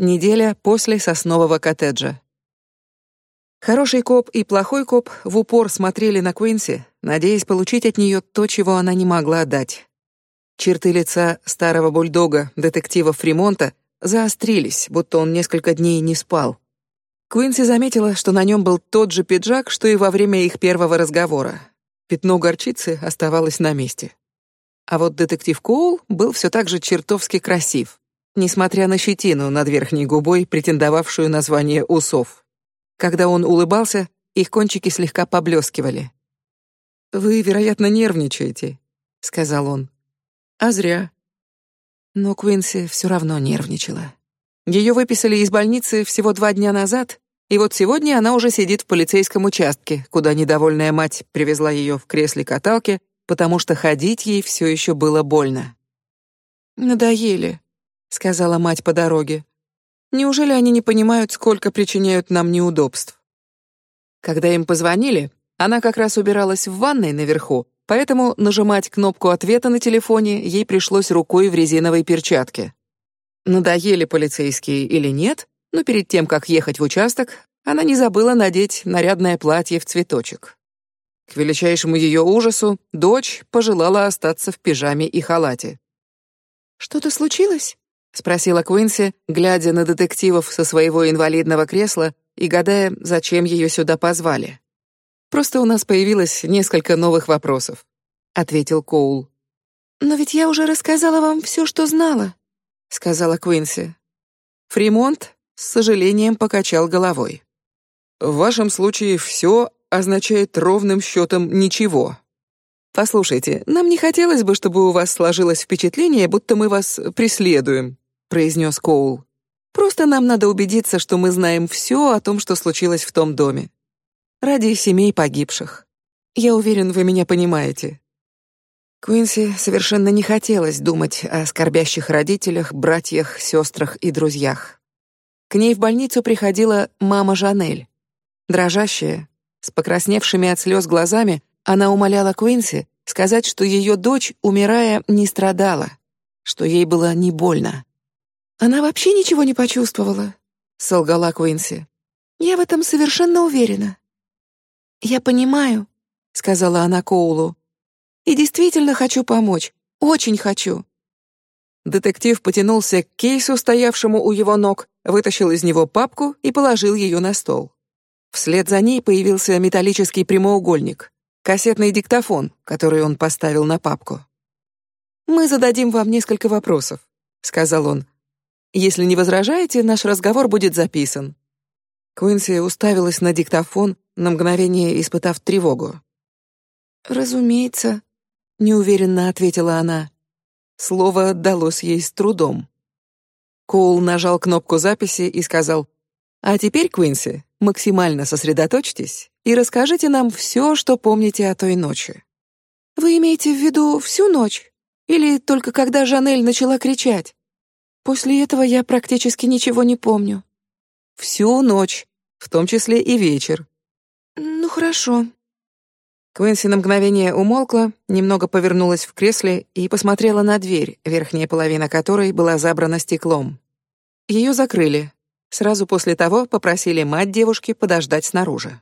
Неделя после соснового коттеджа. Хороший коп и плохой коп в упор смотрели на Квинси, надеясь получить от нее то, чего она не могла дать. Черты лица старого бульдога, детектива Фримонта, заострились, будто он несколько дней не спал. Квинси заметила, что на нем был тот же пиджак, что и во время их первого разговора. Пятно горчицы оставалось на месте. А вот детектив Коул был все так же чертовски красив, несмотря на щетину над верхней губой, претендовавшую на звание усов. Когда он улыбался, их кончики слегка поблескивали. «Вы, вероятно, нервничаете», — сказал он. «А зря». Но Квинси все равно нервничала. Ее выписали из больницы всего два дня назад, и вот сегодня она уже сидит в полицейском участке, куда недовольная мать привезла ее в кресле каталке, потому что ходить ей все еще было больно. Надоели, сказала мать по дороге. Неужели они не понимают, сколько причиняют нам неудобств? Когда им позвонили, она как раз убиралась в ванной наверху, поэтому нажимать кнопку ответа на телефоне ей пришлось рукой в резиновой перчатке. Надоели полицейские или нет, но перед тем, как ехать в участок, она не забыла надеть нарядное платье в цветочек. К величайшему ее ужасу, дочь пожелала остаться в пижаме и халате. «Что-то случилось?» — спросила Квинси, глядя на детективов со своего инвалидного кресла и гадая, зачем ее сюда позвали. «Просто у нас появилось несколько новых вопросов», — ответил Коул. «Но ведь я уже рассказала вам все, что знала», сказала Квинси. Фримонт с сожалением покачал головой. В вашем случае все означает ровным счетом ничего. Послушайте, нам не хотелось бы, чтобы у вас сложилось впечатление, будто мы вас преследуем, произнес Коул. Просто нам надо убедиться, что мы знаем все о том, что случилось в том доме. Ради семей погибших. Я уверен, вы меня понимаете. Квинси совершенно не хотелось думать о скорбящих родителях, братьях, сестрах и друзьях. К ней в больницу приходила мама Жанель. Дрожащая, с покрасневшими от слез глазами, она умоляла Квинси сказать, что ее дочь, умирая, не страдала, что ей было не больно. Она вообще ничего не почувствовала, солгала Квинси. Я в этом совершенно уверена. Я понимаю, сказала она Коулу. И действительно хочу помочь. Очень хочу. Детектив потянулся к кейсу, стоявшему у его ног, вытащил из него папку и положил ее на стол. Вслед за ней появился металлический прямоугольник, кассетный диктофон, который он поставил на папку. Мы зададим вам несколько вопросов, сказал он. Если не возражаете, наш разговор будет записан. Куинси уставилась на диктофон, на мгновение испытав тревогу. Разумеется, неуверенно ответила она. Слово далось ей с трудом. Коул нажал кнопку записи и сказал: "А теперь, Квинси, максимально сосредоточьтесь и расскажите нам все, что помните о той ночи". Вы имеете в виду всю ночь или только когда Жанель начала кричать? После этого я практически ничего не помню. Всю ночь, в том числе и вечер. Ну хорошо, Квинси на мгновение умолкла, немного повернулась в кресле и посмотрела на дверь, верхняя половина которой была забрана стеклом. Ее закрыли. Сразу после того попросили мать девушки подождать снаружи.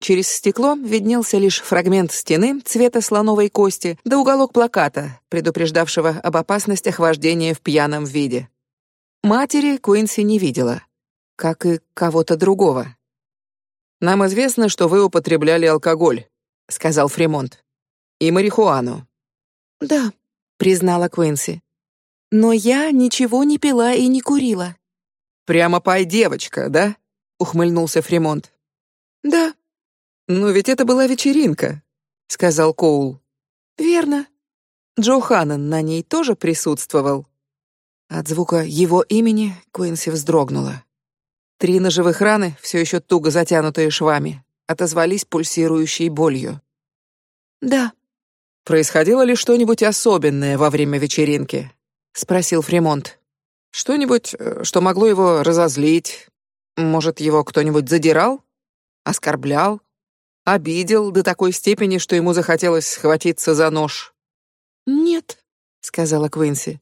Через стекло виднелся лишь фрагмент стены цвета слоновой кости да уголок плаката, предупреждавшего об опасностях вождения в пьяном виде. Матери Куинси не видела, как и кого-то другого. Нам известно, что вы употребляли алкоголь, сказал Фримонт. И марихуану. Да, признала Квинси. Но я ничего не пила и не курила. Прямо пай девочка, да? ухмыльнулся Фримонт. Да. Но ведь это была вечеринка, сказал Коул. Верно. Джо Ханнон на ней тоже присутствовал. От звука его имени Квинси вздрогнула. Три ножевых раны, все еще туго затянутые швами, отозвались пульсирующей болью. Да. Происходило ли что-нибудь особенное во время вечеринки? спросил Фримонт. Что-нибудь, э, что могло его разозлить? Может, его кто-нибудь задирал, оскорблял, обидел до такой степени, что ему захотелось схватиться за нож? Нет, сказала Квинси.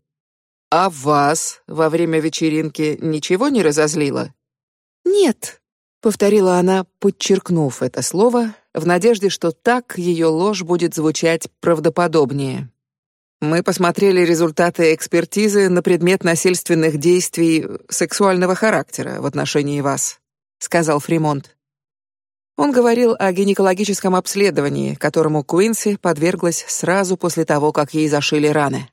А вас во время вечеринки ничего не разозлило? Нет, повторила она, подчеркнув это слово, в надежде, что так ее ложь будет звучать правдоподобнее. Мы посмотрели результаты экспертизы на предмет насильственных действий сексуального характера в отношении вас, сказал Фримонт. Он говорил о гинекологическом обследовании, которому Куинси подверглась сразу после того, как ей зашили раны.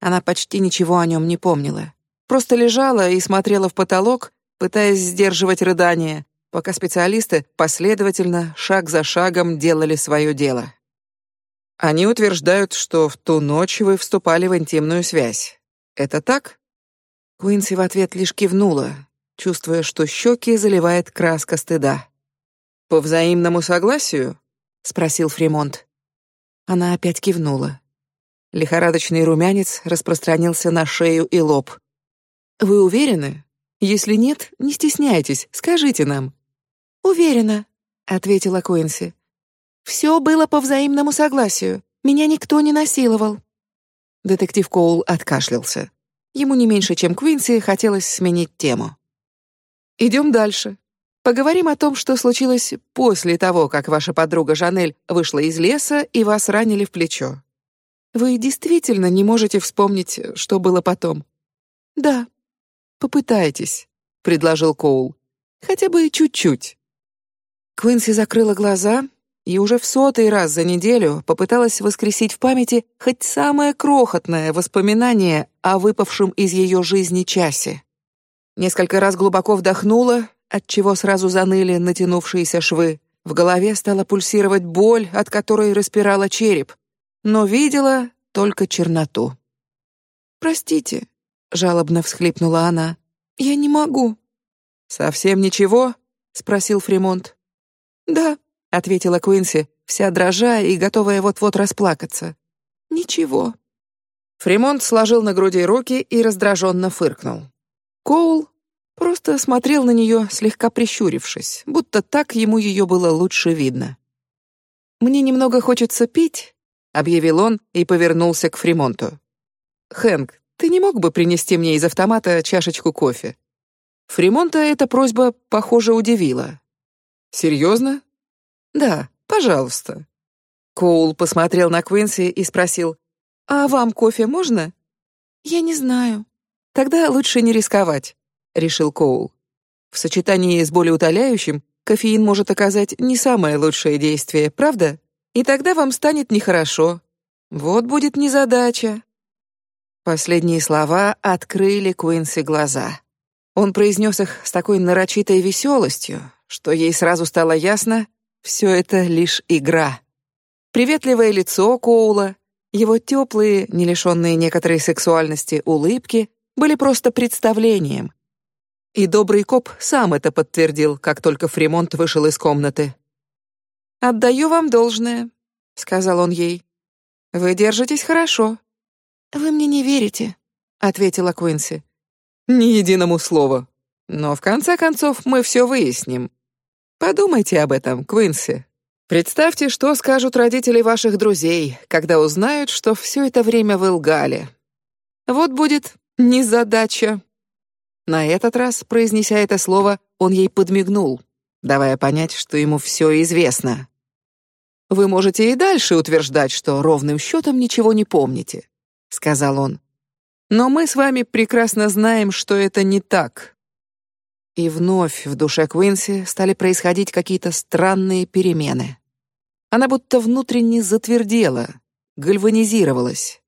Она почти ничего о нем не помнила, просто лежала и смотрела в потолок, пытаясь сдерживать рыдания, пока специалисты последовательно, шаг за шагом делали свое дело. Они утверждают, что в ту ночь вы вступали в интимную связь. Это так? Куинси в ответ лишь кивнула, чувствуя, что щеки заливает краска стыда. По взаимному согласию? спросил Фримонт. Она опять кивнула. Лихорадочный румянец распространился на шею и лоб. Вы уверены? Если нет, не стесняйтесь, скажите нам. Уверена, ответила Куинси. Все было по взаимному согласию. Меня никто не насиловал. Детектив Коул откашлялся. Ему не меньше, чем Квинси, хотелось сменить тему. Идем дальше. Поговорим о том, что случилось после того, как ваша подруга Жанель вышла из леса и вас ранили в плечо. Вы действительно не можете вспомнить, что было потом? Да. Попытайтесь, предложил Коул. Хотя бы чуть-чуть. Квинси закрыла глаза и уже в сотый раз за неделю попыталась воскресить в памяти хоть самое крохотное воспоминание о выпавшем из ее жизни часе. Несколько раз глубоко вдохнула, от чего сразу заныли натянувшиеся швы. В голове стала пульсировать боль, от которой распирала череп, но видела только черноту. Простите, жалобно всхлипнула она. Я не могу. Совсем ничего? спросил Фримонт. Да, ответила Квинси, вся дрожа и готовая вот-вот расплакаться. Ничего. Фримонт сложил на груди руки и раздраженно фыркнул. Коул просто смотрел на нее, слегка прищурившись, будто так ему ее было лучше видно. Мне немного хочется пить, объявил он и повернулся к Фримонту. Хэнк, ты не мог бы принести мне из автомата чашечку кофе? Фримонта эта просьба, похоже, удивила. Серьезно? Да, пожалуйста. Коул посмотрел на Квинси и спросил: "А вам кофе можно?" "Я не знаю. Тогда лучше не рисковать", решил Коул. В сочетании с болеутоляющим кофеин может оказать не самое лучшее действие, правда? И тогда вам станет нехорошо. Вот будет незадача. Последние слова открыли Квинси глаза. Он произнес их с такой нарочитой веселостью, что ей сразу стало ясно, все это лишь игра. Приветливое лицо Коула, его теплые, не лишенные некоторой сексуальности улыбки были просто представлением. И добрый коп сам это подтвердил, как только Фримонт вышел из комнаты. Отдаю вам должное, сказал он ей. Вы держитесь хорошо. Вы мне не верите, ответила Куинси. Ни единому слову. Но в конце концов мы все выясним. Подумайте об этом, Квинси. Представьте, что скажут родители ваших друзей, когда узнают, что все это время вы лгали. Вот будет незадача. На этот раз, произнеся это слово, он ей подмигнул, давая понять, что ему все известно. Вы можете и дальше утверждать, что ровным счетом ничего не помните, сказал он. Но мы с вами прекрасно знаем, что это не так. И вновь в душе Квинси стали происходить какие-то странные перемены. Она будто внутренне затвердела, гальванизировалась.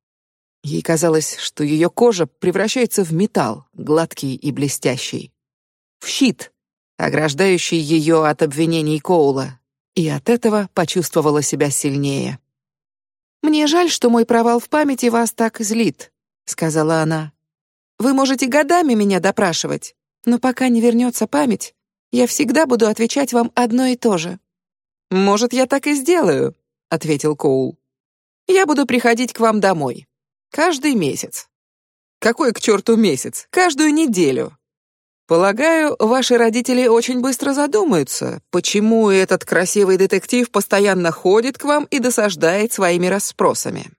Ей казалось, что ее кожа превращается в металл, гладкий и блестящий, в щит, ограждающий ее от обвинений Коула, и от этого почувствовала себя сильнее. Мне жаль, что мой провал в памяти вас так злит, сказала она. Вы можете годами меня допрашивать, но пока не вернется память, я всегда буду отвечать вам одно и то же. Может, я так и сделаю, ответил Коул. Я буду приходить к вам домой каждый месяц. Какой к черту месяц? Каждую неделю. Полагаю, ваши родители очень быстро задумаются, почему этот красивый детектив постоянно ходит к вам и досаждает своими расспросами.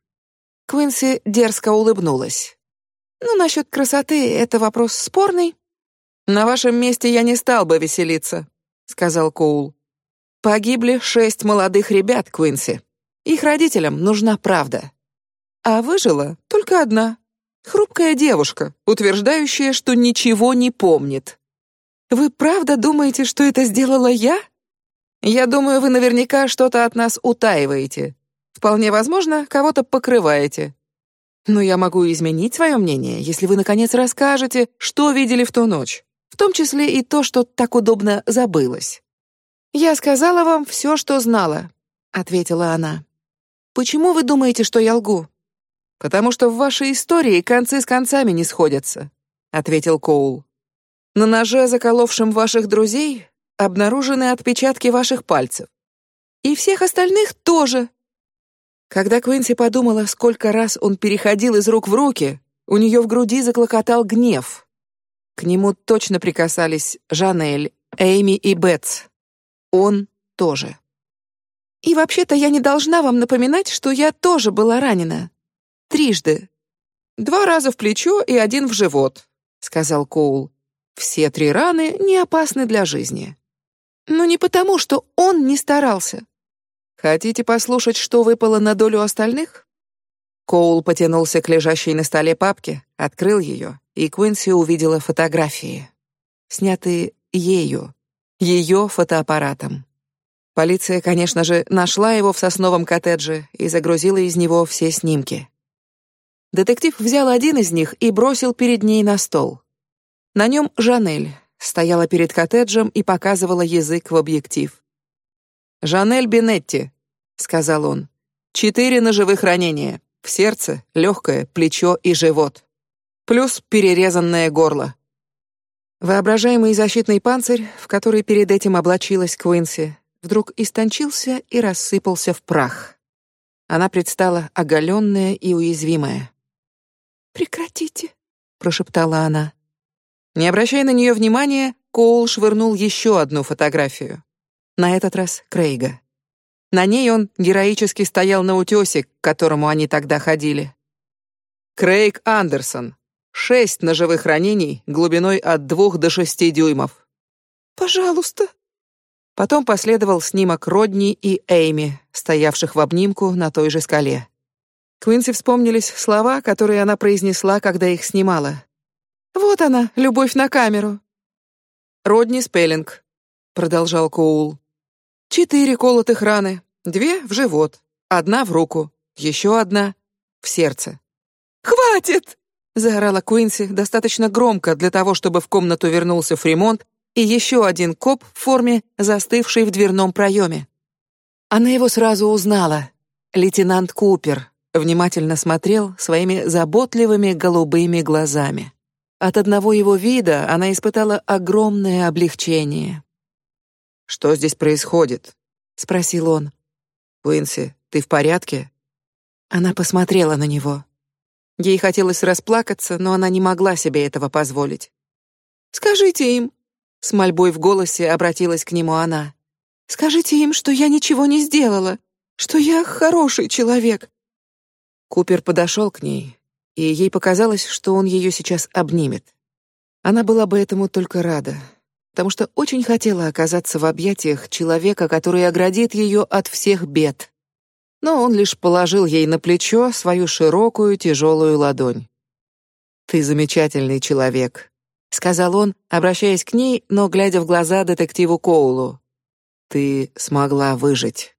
Квинси дерзко улыбнулась. Ну, насчет красоты это вопрос спорный. На вашем месте я не стал бы веселиться, сказал Коул. Погибли шесть молодых ребят Квинси. Их родителям нужна правда. А выжила только одна. Хрупкая девушка, утверждающая, что ничего не помнит. Вы правда думаете, что это сделала я? Я думаю, вы наверняка что-то от нас утаиваете. Вполне возможно, кого-то покрываете. Но я могу изменить свое мнение, если вы наконец расскажете, что видели в ту ночь, в том числе и то, что так удобно забылось. Я сказала вам все, что знала, ответила она. Почему вы думаете, что я лгу? Потому что в вашей истории концы с концами не сходятся, ответил Коул. На ноже, заколовшем ваших друзей, обнаружены отпечатки ваших пальцев. И всех остальных тоже. Когда Квинси подумала, сколько раз он переходил из рук в руки, у нее в груди заклокотал гнев. К нему точно прикасались Жанель, Эйми и Бетс. Он тоже. И вообще-то я не должна вам напоминать, что я тоже была ранена. Трижды. Два раза в плечо и один в живот, сказал Коул. Все три раны не опасны для жизни. Но не потому, что он не старался. Хотите послушать, что выпало на долю остальных? Коул потянулся к лежащей на столе папке, открыл ее, и Квинси увидела фотографии, снятые ею, ее фотоаппаратом. Полиция, конечно же, нашла его в сосновом коттедже и загрузила из него все снимки. Детектив взял один из них и бросил перед ней на стол. На нем Жанель стояла перед коттеджем и показывала язык в объектив. Жанель Бенетти, сказал он. Четыре ножевых ранения в сердце, легкое, плечо и живот, плюс перерезанное горло. Воображаемый защитный панцирь, в который перед этим облачилась Квинси, вдруг истончился и рассыпался в прах. Она предстала оголенная и уязвимая. Прекратите, прошептала она. Не обращая на нее внимания, Коул швырнул еще одну фотографию. На этот раз Крейга. На ней он героически стоял на утёсе, к которому они тогда ходили. Крейг Андерсон. Шесть ножевых ранений глубиной от двух до шести дюймов. Пожалуйста. Потом последовал снимок Родни и Эйми, стоявших в обнимку на той же скале. Квинси вспомнились слова, которые она произнесла, когда их снимала. Вот она, любовь на камеру. Родни Спеллинг, продолжал Коул. Четыре колотых раны, две в живот, одна в руку, еще одна в сердце. Хватит! заорала Квинси достаточно громко для того, чтобы в комнату вернулся Фримонт и еще один коп в форме, застывший в дверном проеме. Она его сразу узнала. Лейтенант Купер, внимательно смотрел своими заботливыми голубыми глазами. От одного его вида она испытала огромное облегчение. Что здесь происходит? спросил он. Уинси, ты в порядке? Она посмотрела на него. Ей хотелось расплакаться, но она не могла себе этого позволить. Скажите им, с мольбой в голосе обратилась к нему она. Скажите им, что я ничего не сделала, что я хороший человек, Купер подошел к ней, и ей показалось, что он ее сейчас обнимет. Она была бы этому только рада, потому что очень хотела оказаться в объятиях человека, который оградит ее от всех бед. Но он лишь положил ей на плечо свою широкую тяжелую ладонь. Ты замечательный человек, сказал он, обращаясь к ней, но глядя в глаза детективу Коулу. Ты смогла выжить.